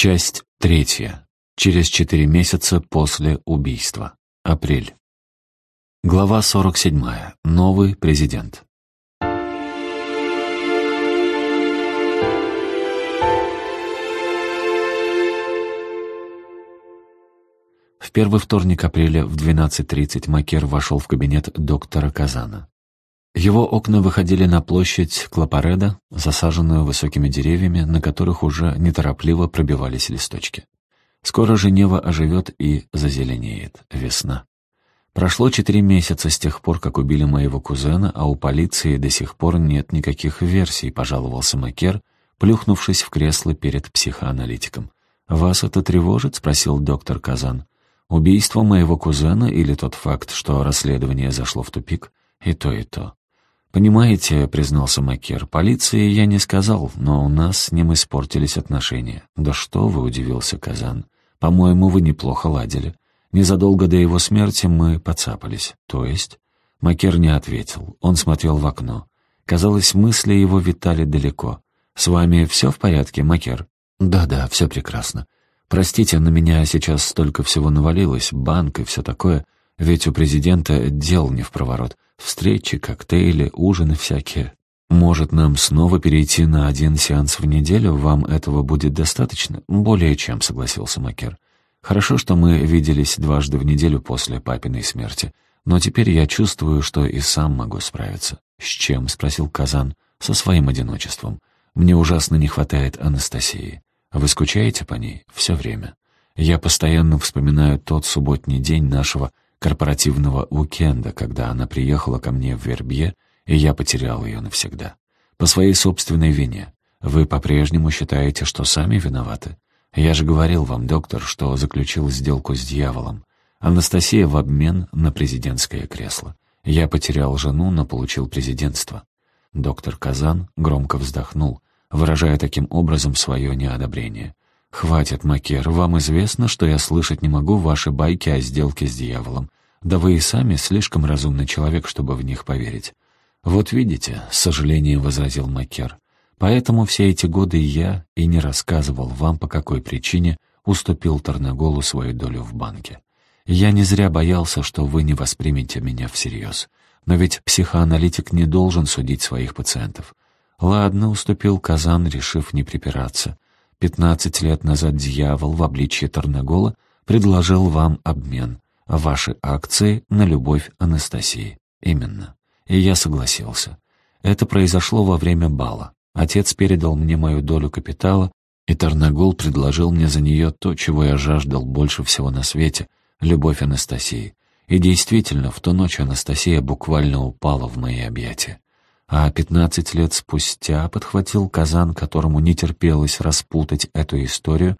Часть третья. Через четыре месяца после убийства. Апрель. Глава 47. Новый президент. В первый вторник апреля в 12.30 Макер вошел в кабинет доктора Казана. Его окна выходили на площадь Клапареда, засаженную высокими деревьями, на которых уже неторопливо пробивались листочки. Скоро Женева оживет и зазеленеет. Весна. Прошло четыре месяца с тех пор, как убили моего кузена, а у полиции до сих пор нет никаких версий, пожаловался Макер, плюхнувшись в кресло перед психоаналитиком. «Вас это тревожит?» — спросил доктор Казан. «Убийство моего кузена или тот факт, что расследование зашло в тупик?» «И то, и то. «Понимаете», — признался Макер, — «полиции я не сказал, но у нас с ним испортились отношения». «Да что вы», — удивился Казан. «По-моему, вы неплохо ладили. Незадолго до его смерти мы подцапались». «То есть?» Макер не ответил. Он смотрел в окно. Казалось, мысли его витали далеко. «С вами все в порядке, Макер?» «Да-да, все прекрасно. Простите, на меня сейчас столько всего навалилось, банк и все такое, ведь у президента дел не в проворот». Встречи, коктейли, ужины всякие. Может, нам снова перейти на один сеанс в неделю? Вам этого будет достаточно? Более чем, согласился Макер. Хорошо, что мы виделись дважды в неделю после папиной смерти. Но теперь я чувствую, что и сам могу справиться. «С чем?» — спросил Казан. «Со своим одиночеством. Мне ужасно не хватает Анастасии. Вы скучаете по ней? Все время. Я постоянно вспоминаю тот субботний день нашего корпоративного уикенда, когда она приехала ко мне в Вербье, и я потерял ее навсегда. По своей собственной вине. Вы по-прежнему считаете, что сами виноваты? Я же говорил вам, доктор, что заключил сделку с дьяволом. Анастасия в обмен на президентское кресло. Я потерял жену, но получил президентство. Доктор Казан громко вздохнул, выражая таким образом свое неодобрение. «Хватит, Макер, вам известно, что я слышать не могу ваши байки о сделке с дьяволом. Да вы и сами слишком разумный человек, чтобы в них поверить». «Вот видите», — с сожалением возразил Макер, «поэтому все эти годы я и не рассказывал вам, по какой причине уступил Тарнаголу свою долю в банке. Я не зря боялся, что вы не воспримете меня всерьез. Но ведь психоаналитик не должен судить своих пациентов. Ладно, уступил Казан, решив не припираться. Пятнадцать лет назад дьявол в обличье Тарнагола предложил вам обмен, ваши акции на любовь Анастасии. Именно. И я согласился. Это произошло во время бала. Отец передал мне мою долю капитала, и Тарнагол предложил мне за нее то, чего я жаждал больше всего на свете — любовь Анастасии. И действительно, в ту ночь Анастасия буквально упала в мои объятия. А пятнадцать лет спустя подхватил Казан, которому не терпелось распутать эту историю,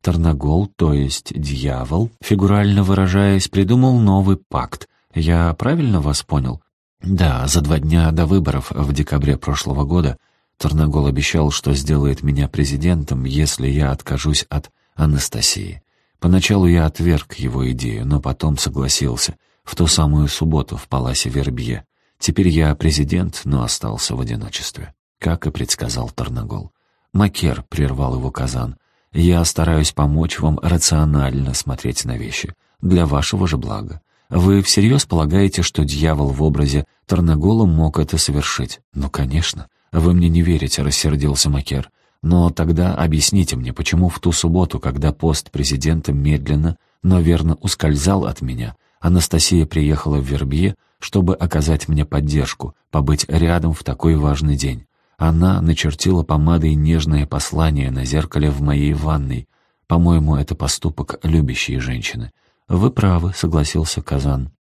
Тарнагол, то есть дьявол, фигурально выражаясь, придумал новый пакт. Я правильно вас понял? Да, за два дня до выборов в декабре прошлого года Тарнагол обещал, что сделает меня президентом, если я откажусь от Анастасии. Поначалу я отверг его идею, но потом согласился. В ту самую субботу в Паласе Вербье. Теперь я президент, но остался в одиночестве, как и предсказал Тарнагол. Макер прервал его Казан. Я стараюсь помочь вам рационально смотреть на вещи, для вашего же блага. Вы всерьез полагаете, что дьявол в образе Тарнагола мог это совершить? Ну, конечно. Вы мне не верите, рассердился Макер. Но тогда объясните мне, почему в ту субботу, когда пост президента медленно, но верно ускользал от меня, Анастасия приехала в Вербье, чтобы оказать мне поддержку, побыть рядом в такой важный день. Она начертила помадой нежное послание на зеркале в моей ванной. По-моему, это поступок любящей женщины. «Вы правы», — согласился Казан.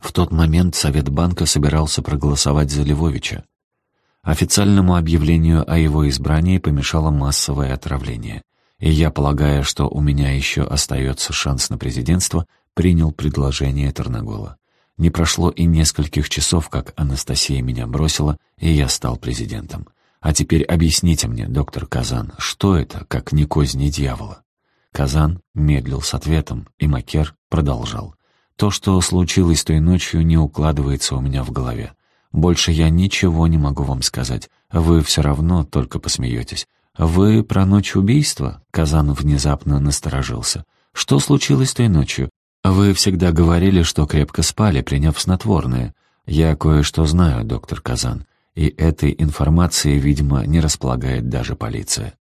В тот момент Совет банка собирался проголосовать за Львовича. Официальному объявлению о его избрании помешало массовое отравление. И я, полагая, что у меня еще остается шанс на президентство, принял предложение Тарнагола. Не прошло и нескольких часов, как Анастасия меня бросила, и я стал президентом. А теперь объясните мне, доктор Казан, что это, как не козни дьявола? Казан медлил с ответом, и Макер продолжал. То, что случилось той ночью, не укладывается у меня в голове. Больше я ничего не могу вам сказать. Вы все равно только посмеетесь. «Вы про ночь убийства?» Казан внезапно насторожился. «Что случилось той ночью? Вы всегда говорили, что крепко спали, приняв снотворное. Я кое-что знаю, доктор Казан, и этой информацией, видимо, не располагает даже полиция».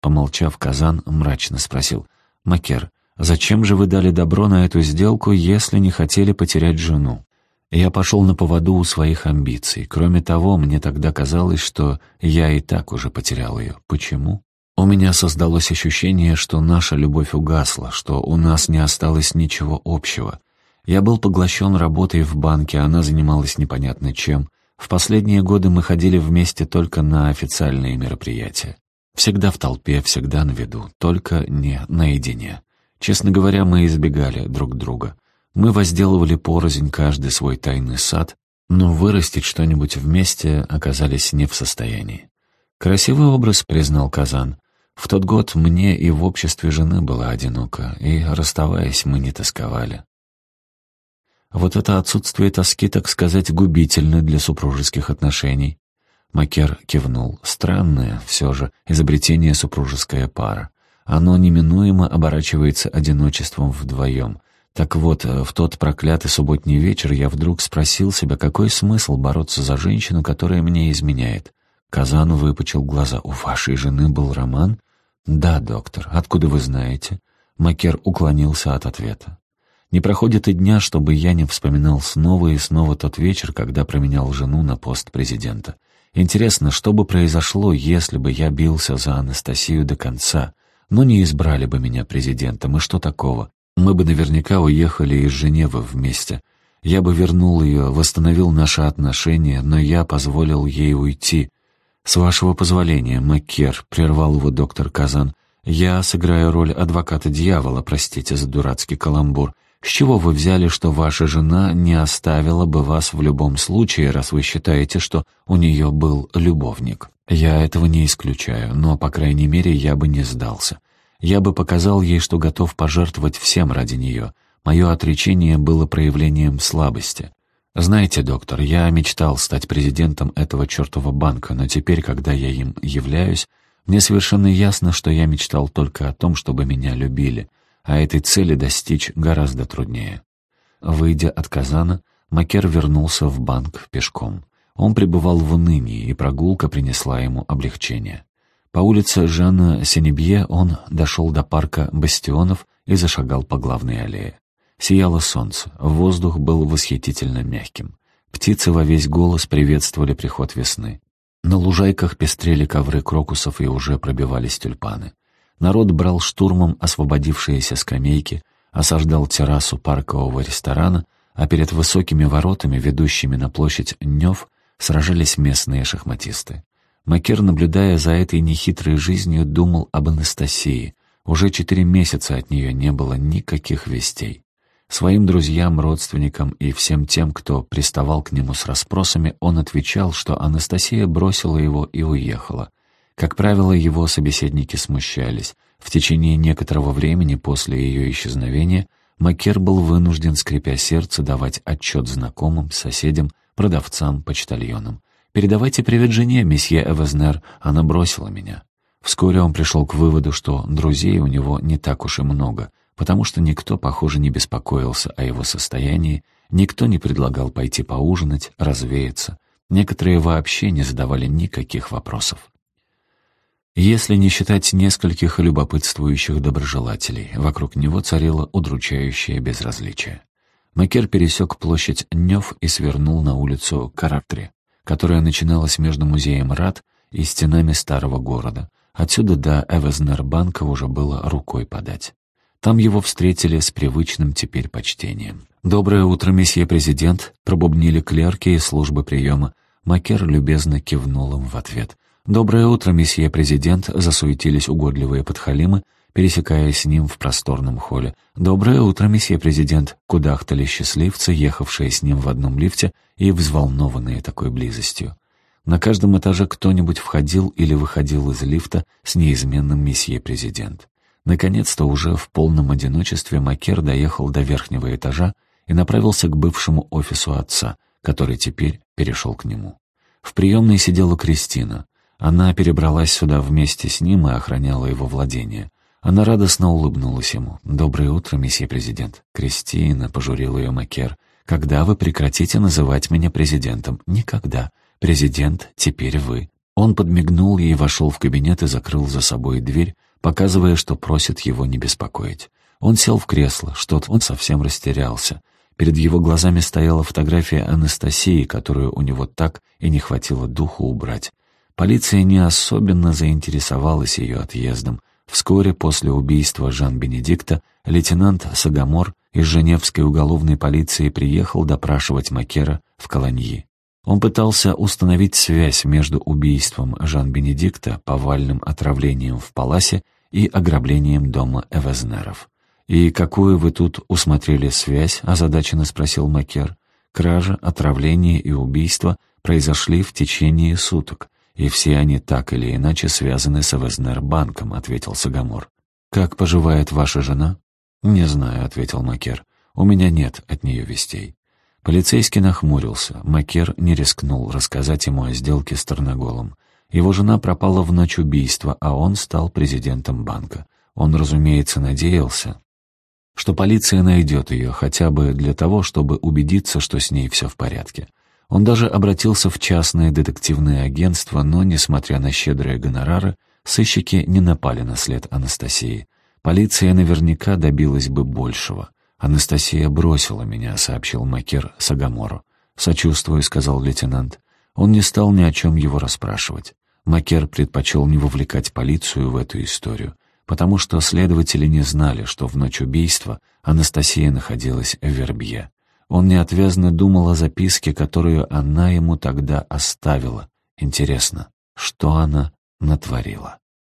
Помолчав, Казан мрачно спросил. «Макер, зачем же вы дали добро на эту сделку, если не хотели потерять жену?» Я пошел на поводу у своих амбиций. Кроме того, мне тогда казалось, что я и так уже потерял ее. Почему? У меня создалось ощущение, что наша любовь угасла, что у нас не осталось ничего общего. Я был поглощен работой в банке, она занималась непонятно чем. В последние годы мы ходили вместе только на официальные мероприятия. Всегда в толпе, всегда на виду, только не наедине. Честно говоря, мы избегали друг друга. Мы возделывали порознь каждый свой тайный сад, но вырастить что-нибудь вместе оказались не в состоянии. «Красивый образ», — признал Казан. «В тот год мне и в обществе жены было одиноко, и, расставаясь, мы не тосковали». Вот это отсутствие тоски, так сказать, губительно для супружеских отношений. Макер кивнул. Странное, все же, изобретение супружеская пара. Оно неминуемо оборачивается одиночеством вдвоем. Так вот, э, в тот проклятый субботний вечер я вдруг спросил себя, какой смысл бороться за женщину, которая мне изменяет. Казан выпучил глаза. «У вашей жены был роман?» «Да, доктор. Откуда вы знаете?» Макер уклонился от ответа. Не проходит и дня, чтобы я не вспоминал снова и снова тот вечер, когда променял жену на пост президента. Интересно, что бы произошло, если бы я бился за Анастасию до конца, но не избрали бы меня президентом, и что такого? Мы бы наверняка уехали из Женевы вместе. Я бы вернул ее, восстановил наши отношения, но я позволил ей уйти. «С вашего позволения, Маккер», — прервал его доктор Казан, — «я сыграю роль адвоката дьявола, простите за дурацкий каламбур. С чего вы взяли, что ваша жена не оставила бы вас в любом случае, раз вы считаете, что у нее был любовник? Я этого не исключаю, но, по крайней мере, я бы не сдался. Я бы показал ей, что готов пожертвовать всем ради нее. Мое отречение было проявлением слабости. Знаете, доктор, я мечтал стать президентом этого чертова банка, но теперь, когда я им являюсь, мне совершенно ясно, что я мечтал только о том, чтобы меня любили, а этой цели достичь гораздо труднее. Выйдя от Казана, Макер вернулся в банк пешком. Он пребывал в унынии, и прогулка принесла ему облегчение. По улице Жана Сенебье он дошел до парка Бастионов и зашагал по главной аллее. Сияло солнце, воздух был восхитительно мягким. Птицы во весь голос приветствовали приход весны. На лужайках пестрели ковры крокусов и уже пробивались тюльпаны. Народ брал штурмом освободившиеся скамейки, осаждал террасу паркового ресторана, а перед высокими воротами, ведущими на площадь Нёв, сражались местные шахматисты. Макер, наблюдая за этой нехитрой жизнью, думал об Анастасии. Уже четыре месяца от нее не было никаких вестей. Своим друзьям, родственникам и всем тем, кто приставал к нему с расспросами, он отвечал, что Анастасия бросила его и уехала. Как правило, его собеседники смущались. В течение некоторого времени после ее исчезновения Макер был вынужден, скрипя сердце, давать отчет знакомым, соседям, продавцам, почтальонам. «Передавайте привет жене, месье Эвезнер, она бросила меня». Вскоре он пришел к выводу, что друзей у него не так уж и много, потому что никто, похоже, не беспокоился о его состоянии, никто не предлагал пойти поужинать, развеяться, некоторые вообще не задавали никаких вопросов. Если не считать нескольких любопытствующих доброжелателей, вокруг него царило удручающее безразличие. Макер пересек площадь Нёв и свернул на улицу Карактри которая начиналась между музеем Рад и стенами старого города. Отсюда до Эвезнербанка уже было рукой подать. Там его встретили с привычным теперь почтением. «Доброе утро, месье президент», — пробубнили клерки из службы приема. Макер любезно кивнул им в ответ. «Доброе утро, месье президент», — засуетились угодливые подхалимы, пересекая с ним в просторном холле. «Доброе утро, месье президент!» Кудахтали счастливцы, ехавшие с ним в одном лифте и взволнованные такой близостью. На каждом этаже кто-нибудь входил или выходил из лифта с неизменным месье президент. Наконец-то уже в полном одиночестве Макер доехал до верхнего этажа и направился к бывшему офису отца, который теперь перешел к нему. В приемной сидела Кристина. Она перебралась сюда вместе с ним и охраняла его владение. Она радостно улыбнулась ему. «Доброе утро, месье президент». «Кристина», — пожурил ее Макер, — «когда вы прекратите называть меня президентом?» «Никогда. Президент, теперь вы». Он подмигнул ей, вошел в кабинет и закрыл за собой дверь, показывая, что просит его не беспокоить. Он сел в кресло, что-то он совсем растерялся. Перед его глазами стояла фотография Анастасии, которую у него так и не хватило духу убрать. Полиция не особенно заинтересовалась ее отъездом. Вскоре после убийства Жан-Бенедикта лейтенант Сагамор из Женевской уголовной полиции приехал допрашивать Макера в Колоньи. Он пытался установить связь между убийством Жан-Бенедикта, повальным отравлением в Паласе и ограблением дома Эвезнеров. «И какую вы тут усмотрели связь?» — озадаченно спросил Макер. «Кража, отравление и убийство произошли в течение суток, и все они так или иначе связаны с Эвезнер-банком», — ответил Сагамор. «Как поживает ваша жена?» «Не знаю», — ответил Макер. «У меня нет от нее вестей». Полицейский нахмурился. Макер не рискнул рассказать ему о сделке с Тарноголом. Его жена пропала в ночь убийства, а он стал президентом банка. Он, разумеется, надеялся, что полиция найдет ее хотя бы для того, чтобы убедиться, что с ней все в порядке. Он даже обратился в частное детективное агентство, но, несмотря на щедрые гонорары, сыщики не напали на след Анастасии. Полиция наверняка добилась бы большего. «Анастасия бросила меня», — сообщил Макер Сагамору. «Сочувствую», — сказал лейтенант. Он не стал ни о чем его расспрашивать. Макер предпочел не вовлекать полицию в эту историю потому что следователи не знали, что в ночь убийства Анастасия находилась в Вербье. Он неотвязно думал о записке, которую она ему тогда оставила. Интересно, что она натворила?